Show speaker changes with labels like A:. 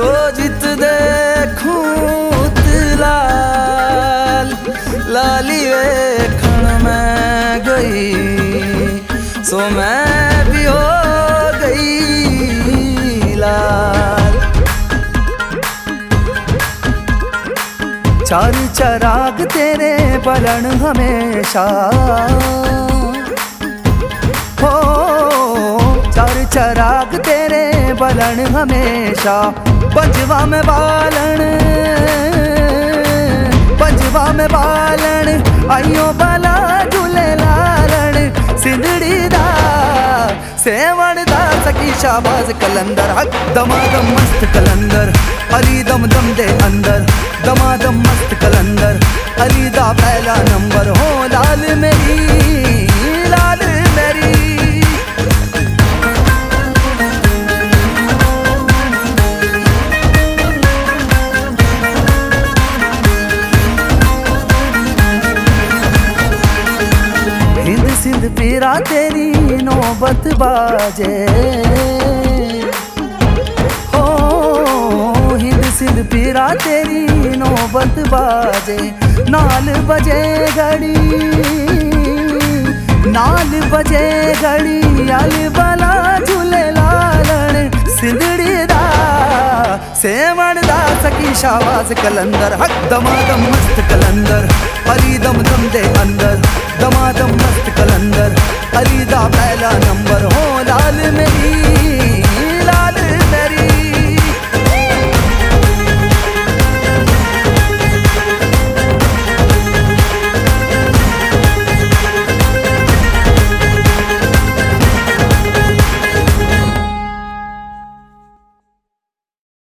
A: सोजित देखूँ लाल लाली वेखण में गई। सो मैं भी हो गई लाल। चार चराग तेरे बलन हमेशा। हो चार चराग तेरे बलन हमेशा पंजवा में बालन। पंजवा में बालन, आइयो बाला झूले लालन। सिंधड़ी दा सकी शाबाज कलंदर। हक दमादम मस्त कलंदर, अली दम दम दे अंदर। दमादम मस्त कलंदर, अली दा पहला नंबर हो लाल मेरी। ਜਿੰਦ ਪੀਰਾ ਤੇਰੀ ਨੋਬਤ ਬਾਜੇ ਹੋ ਹਿੰਦ ਸਿੰਧ ਪੀਰਾ ਤੇਰੀ ਨੋਬਤ ਬਾਜੇ ਨਾਲ ਬਜੇ ਘੜੀ ਨਾਲ ਬਜੇ ਘੜੀ ਅਲਵਾ दा सकी कलंदर। हक दमादम मस्त कलंदर। अली दम दम दे अंदर। दमादम मस्त कलंदर। अली दा पहला नंबर।